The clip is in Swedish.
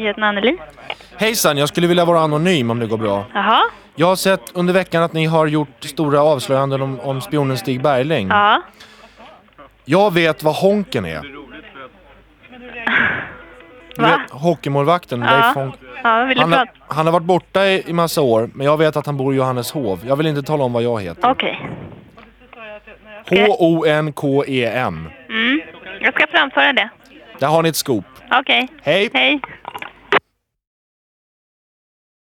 nyheterna Anneli. Hejsan, jag skulle vilja vara anonym om det går bra. Jaha. Jag har sett under veckan att ni har gjort stora avslöjanden om, om spionen Stig Bergling. Ja. Jag vet vad Honken är. Du Va? vet, hockeymålvakten Ja. Leif Honk. Ja, vill du Han, har- prata? han har varit borta i, i massa år, men jag vet att han bor i Johanneshov. Jag vill inte tala om vad jag heter. Okej. H-O-N-K-E-M. Mm. Jag ska framföra det. Där har ni ett scoop. Okej. Hej! Hej.